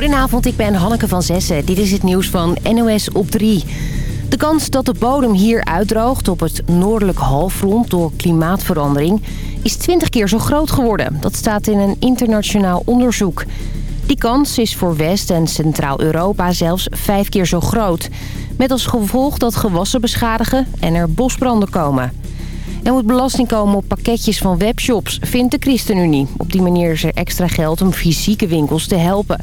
Goedenavond, ik ben Hanneke van Zessen. Dit is het nieuws van NOS op 3. De kans dat de bodem hier uitdroogt op het noordelijk halfrond door klimaatverandering... is 20 keer zo groot geworden. Dat staat in een internationaal onderzoek. Die kans is voor West- en Centraal-Europa zelfs vijf keer zo groot. Met als gevolg dat gewassen beschadigen en er bosbranden komen. Er moet belasting komen op pakketjes van webshops, vindt de ChristenUnie. Op die manier is er extra geld om fysieke winkels te helpen.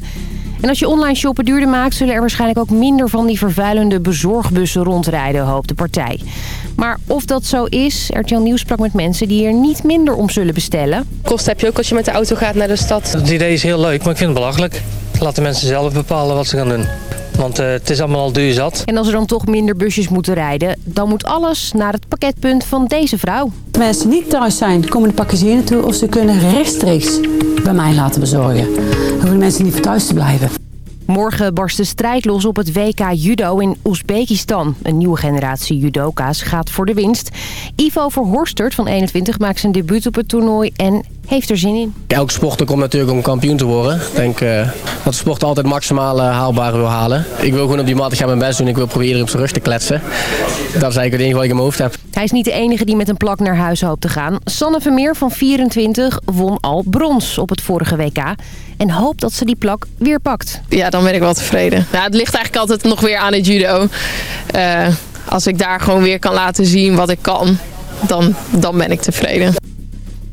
En als je online shoppen duurder maakt... zullen er waarschijnlijk ook minder van die vervuilende bezorgbussen rondrijden, hoopt de partij. Maar of dat zo is, RTL Nieuws sprak met mensen die er niet minder om zullen bestellen. Kosten heb je ook als je met de auto gaat naar de stad. Het idee is heel leuk, maar ik vind het belachelijk. Laat de mensen zelf bepalen wat ze gaan doen. Want uh, het is allemaal al duur zat. En als er dan toch minder busjes moeten rijden... dan moet alles naar het pakketpunt van deze vrouw. Mensen niet thuis zijn, komen de pakkers hier naartoe... of ze kunnen rechtstreeks bij mij laten bezorgen. Dan hoeven mensen niet voor thuis te blijven. Morgen barst de strijd los op het WK Judo in Oezbekistan. Een nieuwe generatie judoka's gaat voor de winst. Ivo Verhorstert van 21 maakt zijn debuut op het toernooi en heeft er zin in. Elke sporter komt natuurlijk om kampioen te worden. Ik denk uh, dat de sport altijd maximaal uh, haalbaar wil halen. Ik wil gewoon op die mat, ik ga mijn best doen. Ik wil proberen iedereen op zijn rug te kletsen. Dat is eigenlijk het enige wat ik in mijn hoofd heb. Hij is niet de enige die met een plak naar huis hoopt te gaan. Sanne Vermeer van 24 won al brons op het vorige WK. En hoopt dat ze die plak weer pakt. Ja, dan ben ik wel tevreden. Nou, het ligt eigenlijk altijd nog weer aan het judo. Uh, als ik daar gewoon weer kan laten zien wat ik kan, dan, dan ben ik tevreden.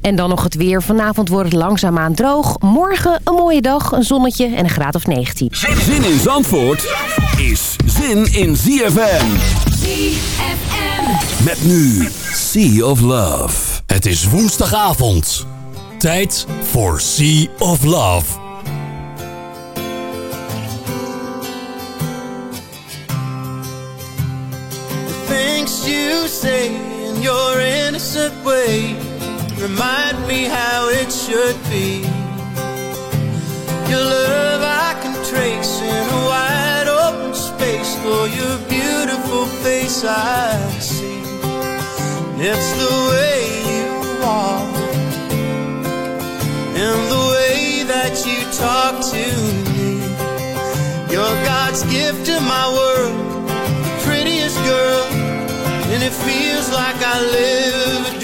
En dan nog het weer. Vanavond wordt het langzaamaan droog. Morgen een mooie dag, een zonnetje en een graad of 19. Zin in Zandvoort is zin in ZFM. ZFM. Met nu Sea of Love. Het is woensdagavond. Tijd voor Sea of Love. The things you say in your innocent way Remind me how it should be. Your love I can trace in a wide open space For your beautiful face I see. It's the way you walk And the way that you talk to me. You're God's gift to my world Prettiest girl And it feels like I live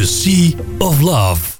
The Sea of Love.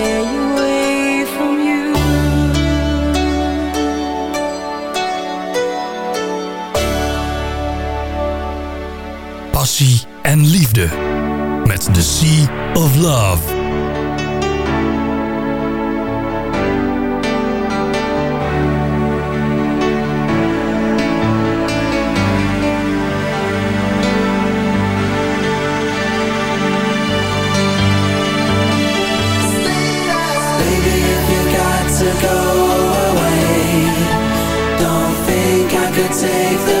passie en liefde. Met The Sea of Love. Baby, if got to go away, don't think I could Take the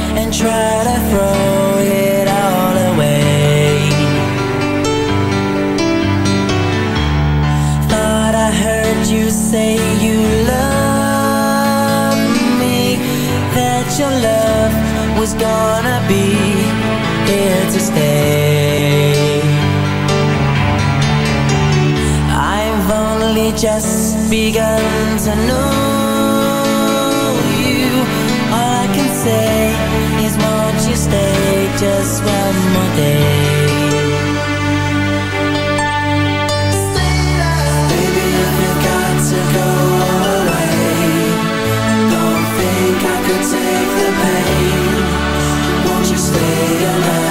try to throw it all away. Thought I heard you say you me, that your love was gonna be here to stay. I've only just begun to know you. All I can say just one more day. Baby, if you got to go away? Don't think I could take the pain. Won't you stay alive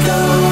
go.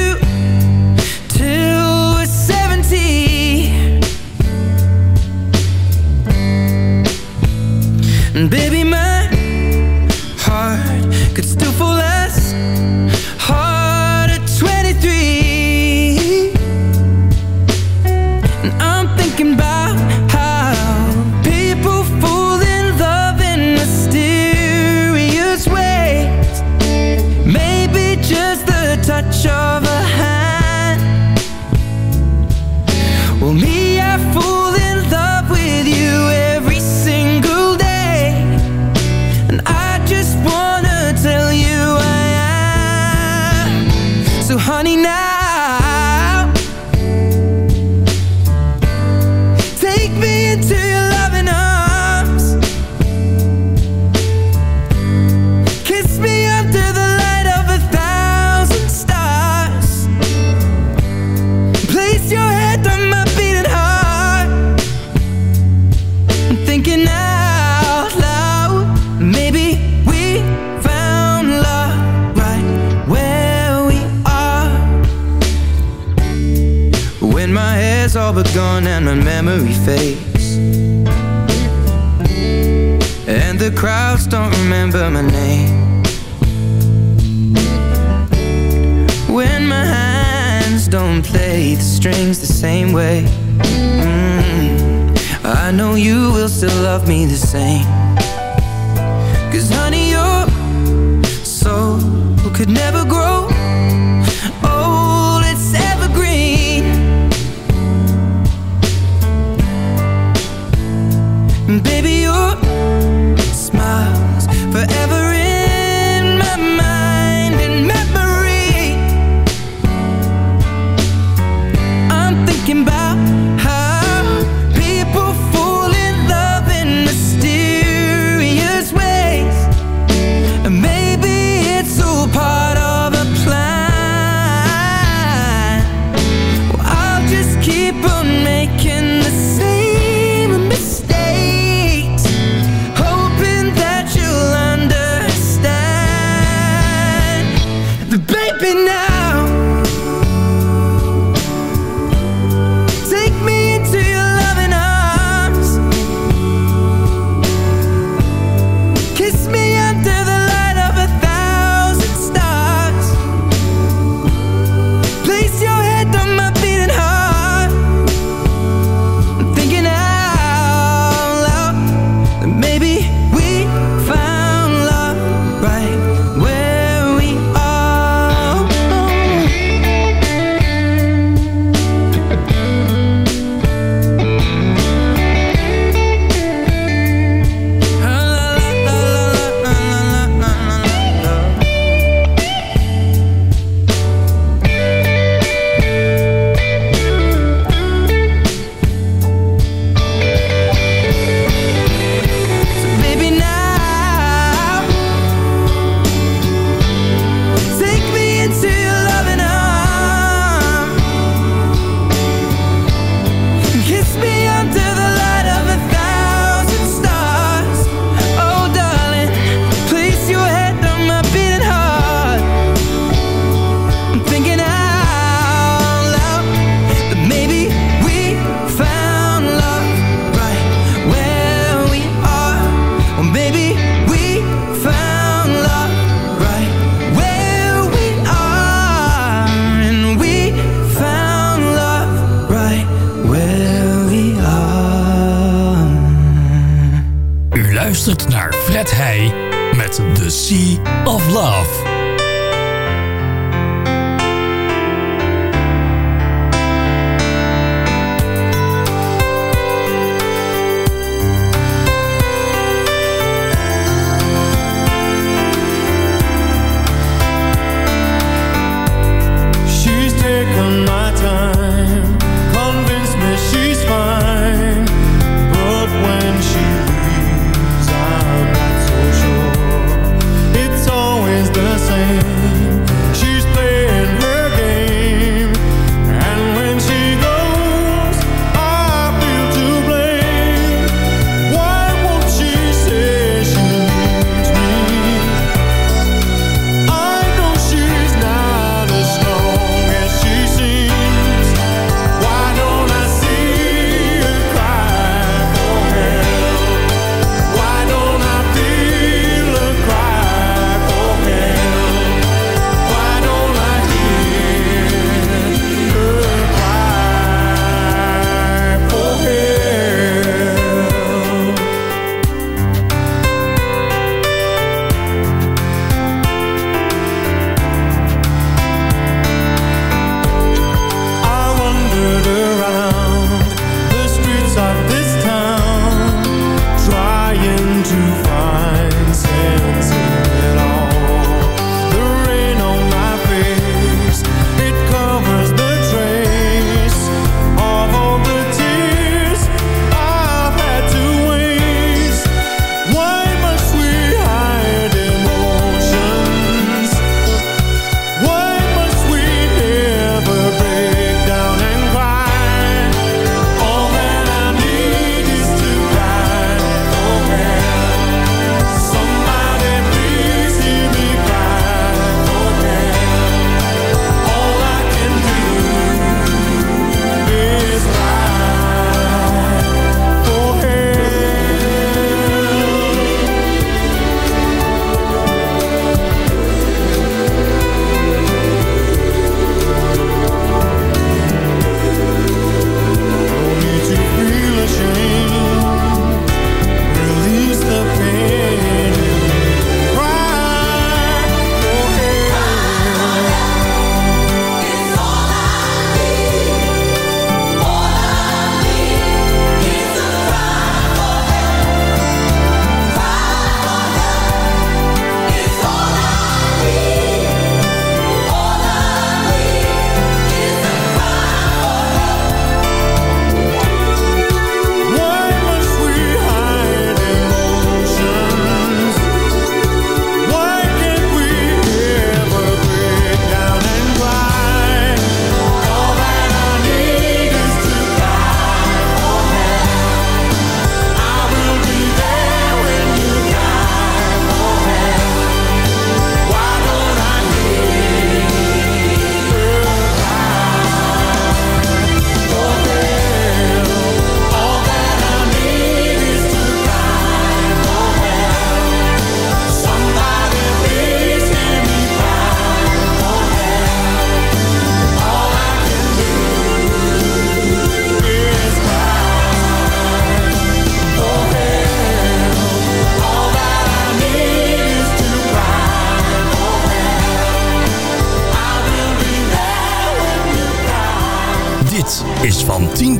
see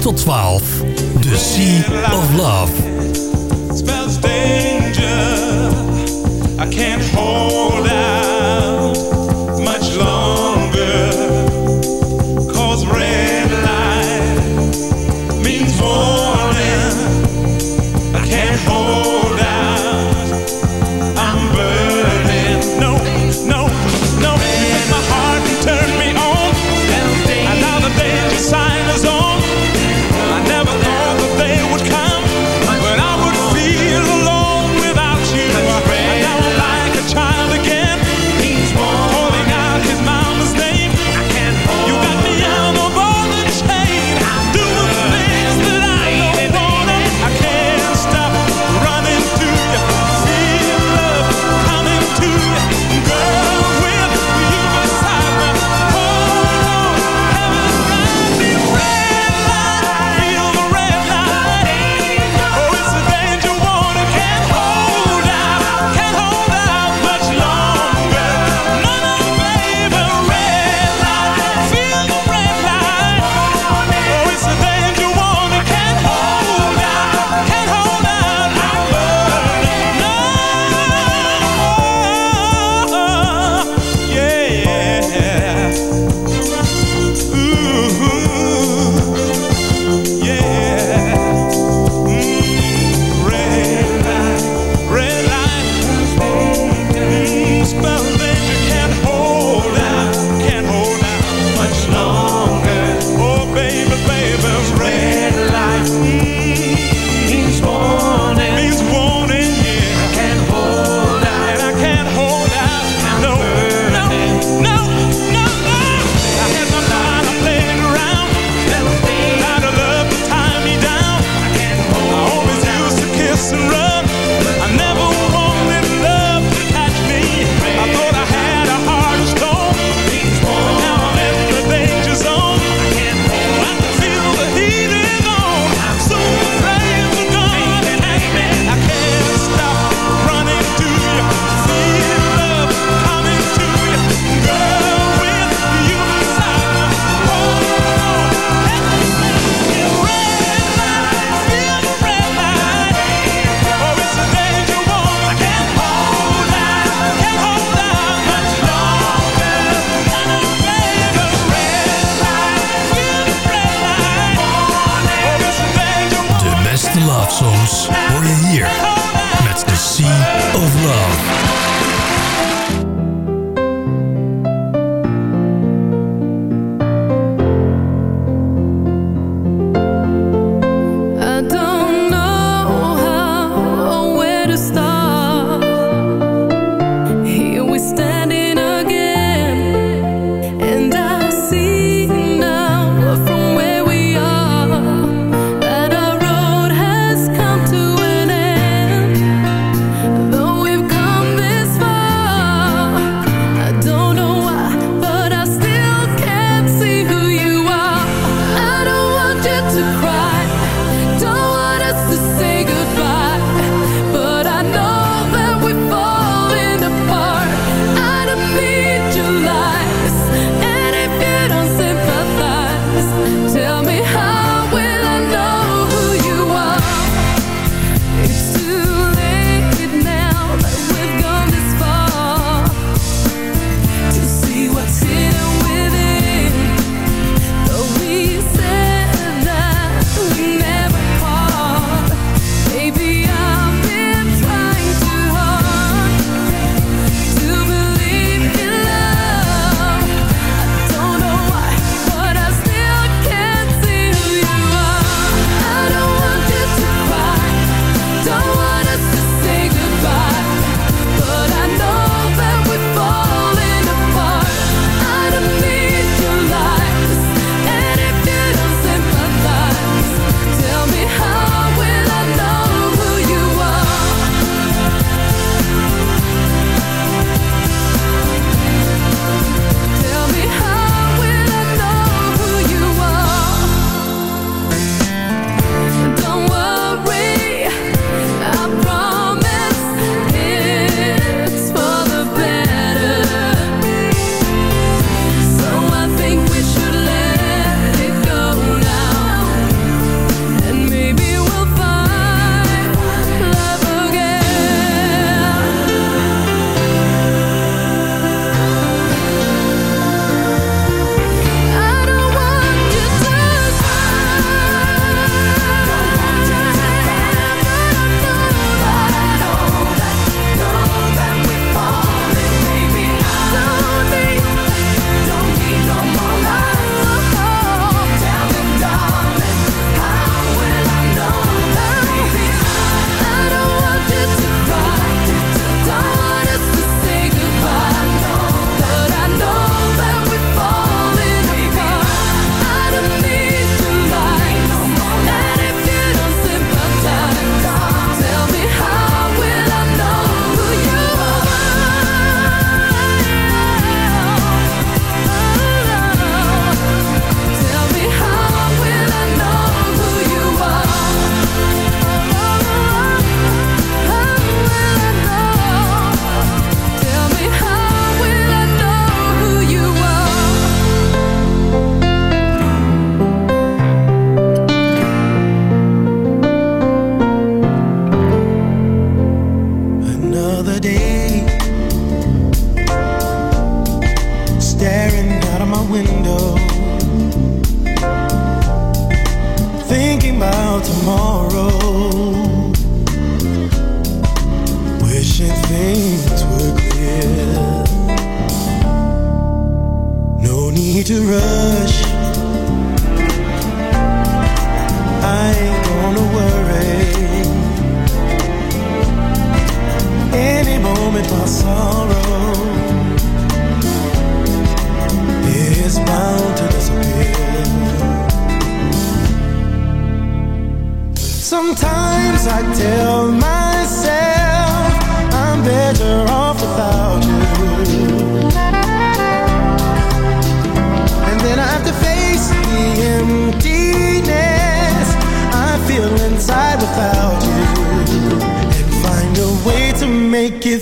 tot 12.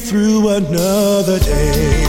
Through another day.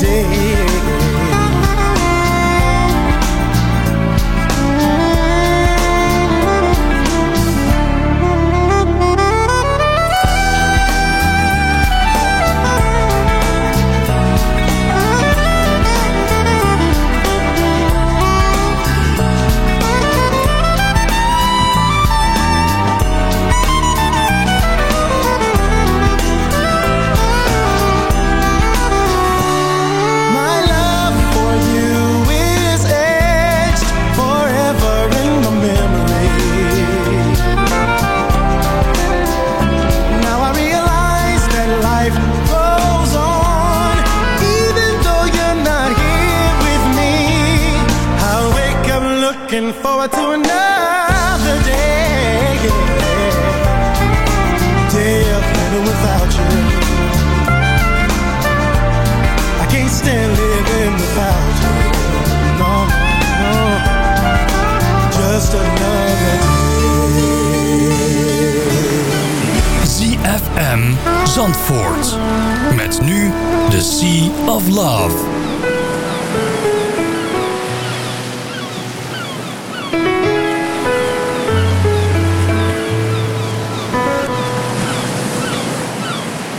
Met nu The Sea of Love.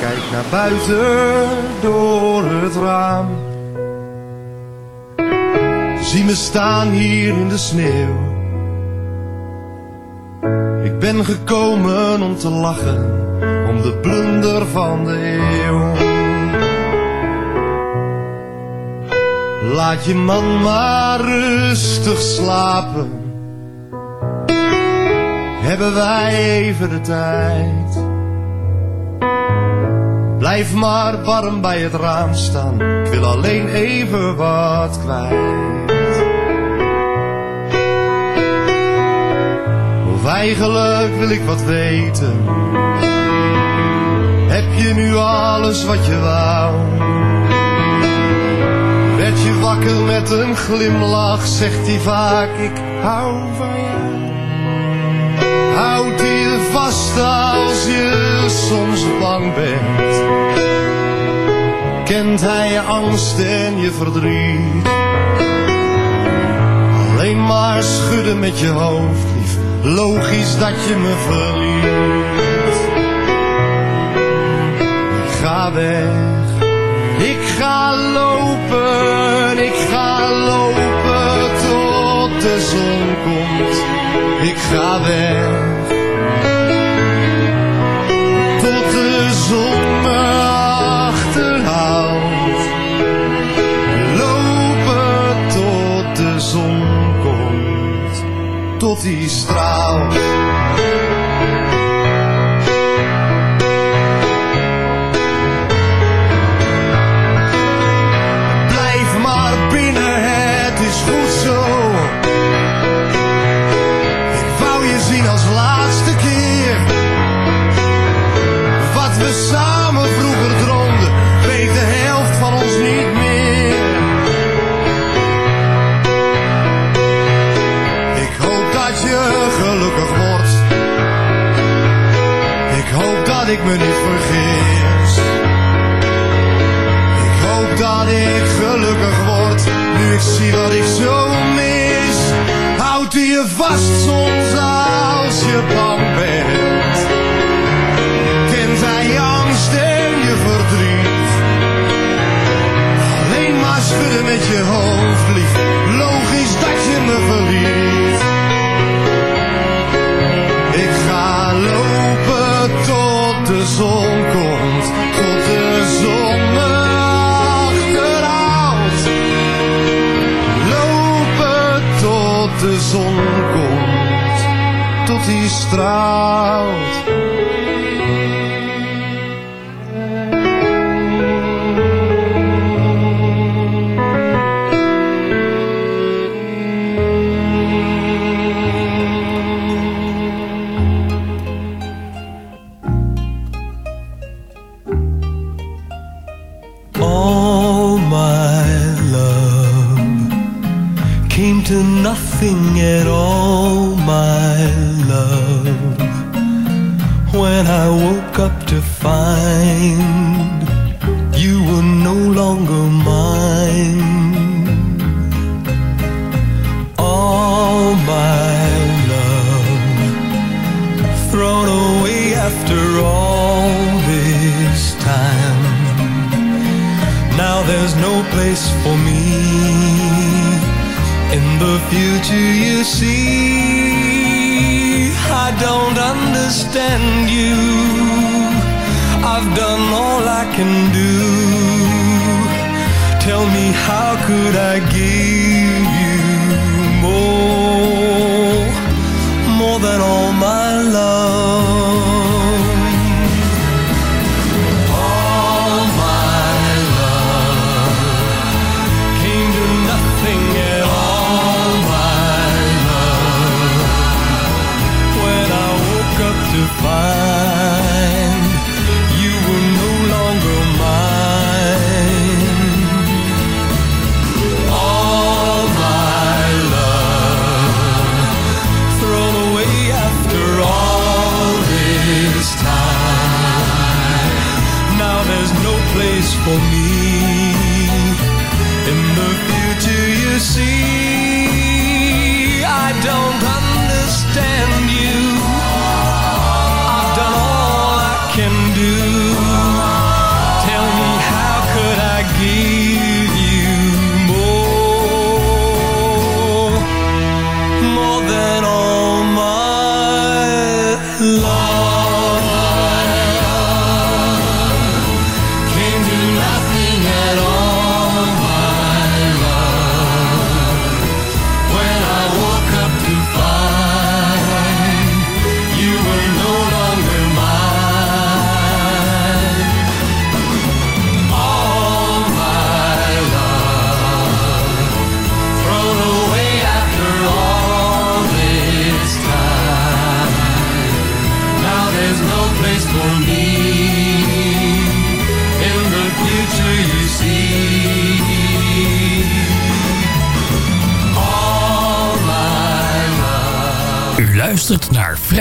Kijk naar buiten door het raam. Zie me staan hier in de sneeuw. Ik ben gekomen om te lachen, de blunder van de eeuw. Laat je man maar rustig slapen. Hebben wij even de tijd. Blijf maar warm bij het raam staan. Ik wil alleen even wat kwijt. Of eigenlijk wil ik wat weten. Heb je nu alles wat je wou? Werd je wakker met een glimlach, zegt hij vaak ik hou van jou. Houdt hij je vast als je soms bang bent? Kent hij je angst en je verdriet? Alleen maar schudden met je hoofd, lief. Logisch dat je me verliet. Ga weg, ik ga lopen, ik ga lopen tot de zon komt. Ik ga weg. Tot de zon me achterhaalt. Lopen tot de zon komt. Tot die straalt. Ik me niet vergis. Ik hoop dat ik gelukkig word, nu ik zie wat ik zo mis. Houdt u je vast soms als je bang bent. Tenzij je angst en je verdriet. Alleen maar schudden met je hoofd, lief. Logisch dat je me verliet. Ik zon komt, tot de zon achterhaalt. Lopen tot de zon komt, tot die straalt. Nothing at all, my love. When I woke up to find you were no longer mine. All my love thrown away after all this time. Now there's no place for me the future you see. I don't understand you. I've done all I can do. Tell me, how could I give you more, more than all my love? For me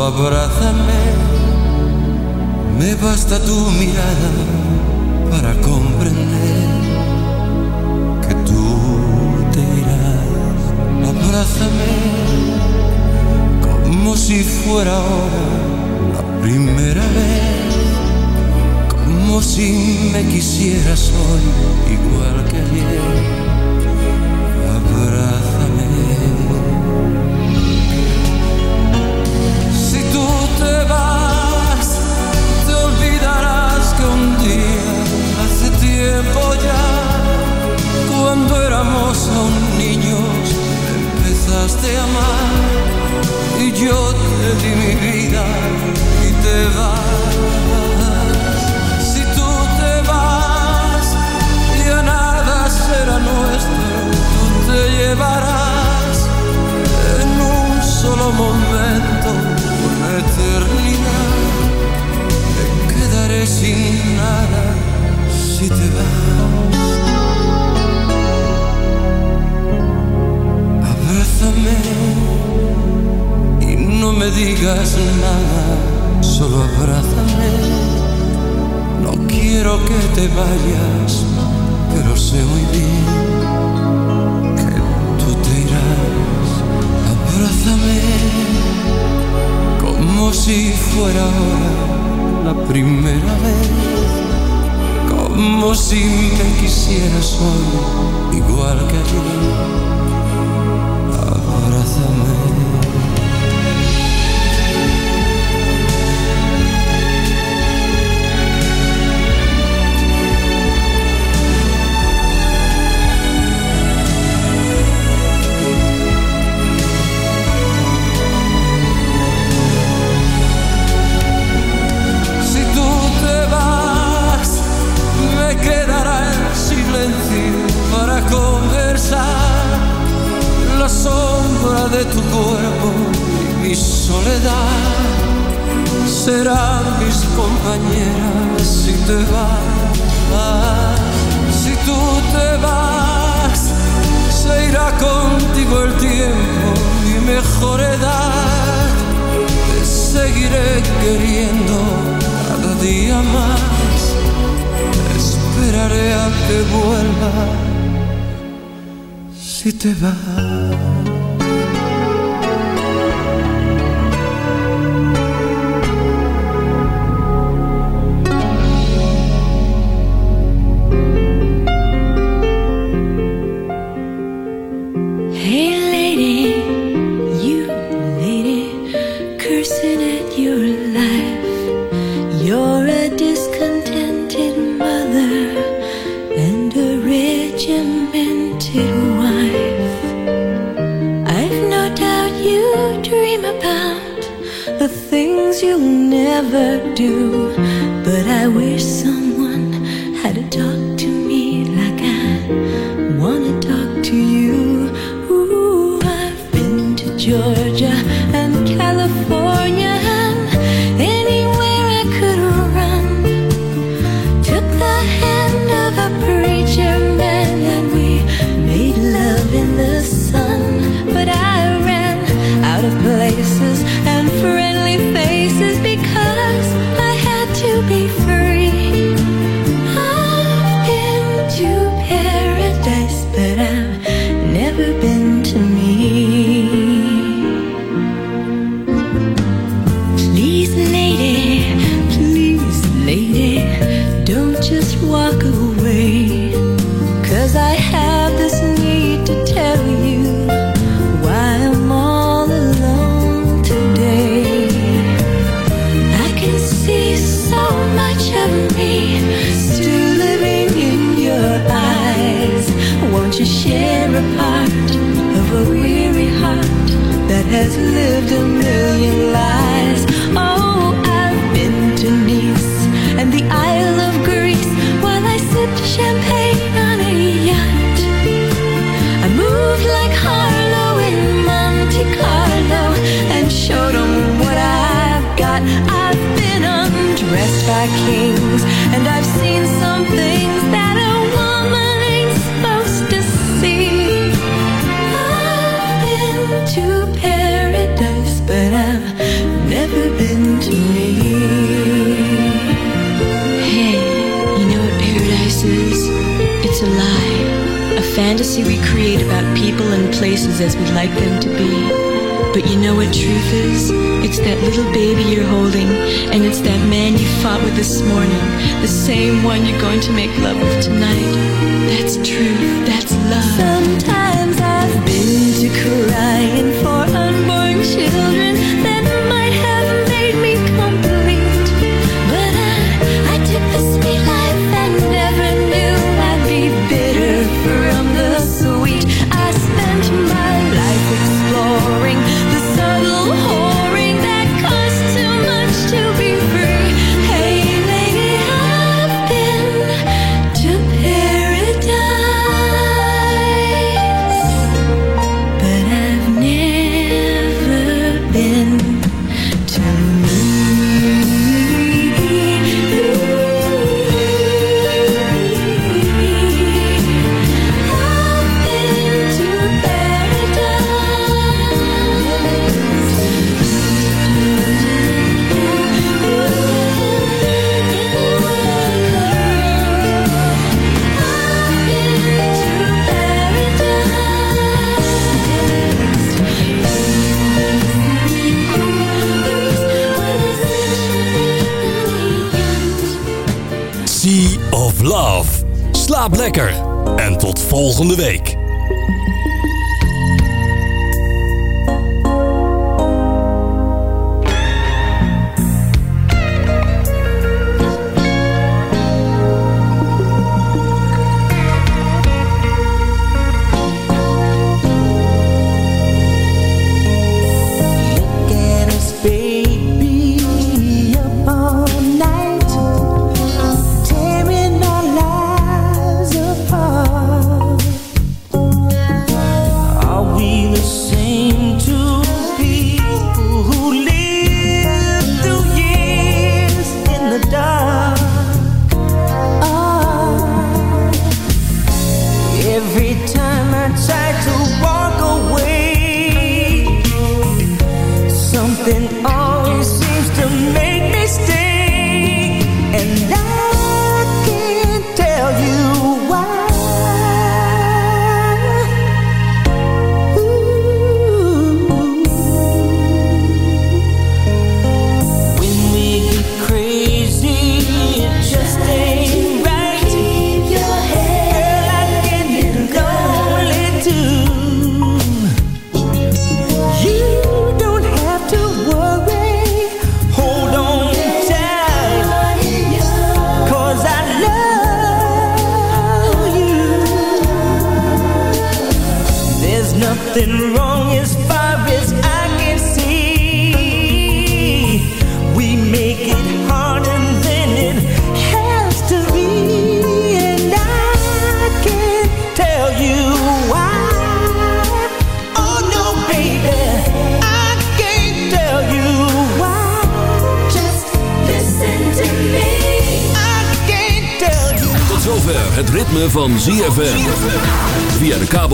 lo abrazaré, me basta tu mirada que te vayas, pero sé muy bien que tú te irás. Abrázame como si fuera ahora la primera vez, como si me quisieras hoy, igual que ayer mi soledad será mis compañeras si te vas. Si tú te vas, se irá contigo el tiempo, mi mejor edad. Te seguiré queriendo cada día más. Esperaré a que vuelva. si te vas. never do, but I wish some. fantasy we create about people and places as we'd like them to be. But you know what truth is? It's that little baby you're holding, and it's that man you fought with this morning, the same one you're going to make love with tonight. That's truth, that's love. Sometimes I've been to crying for unborn children. lekker. En tot volgende week.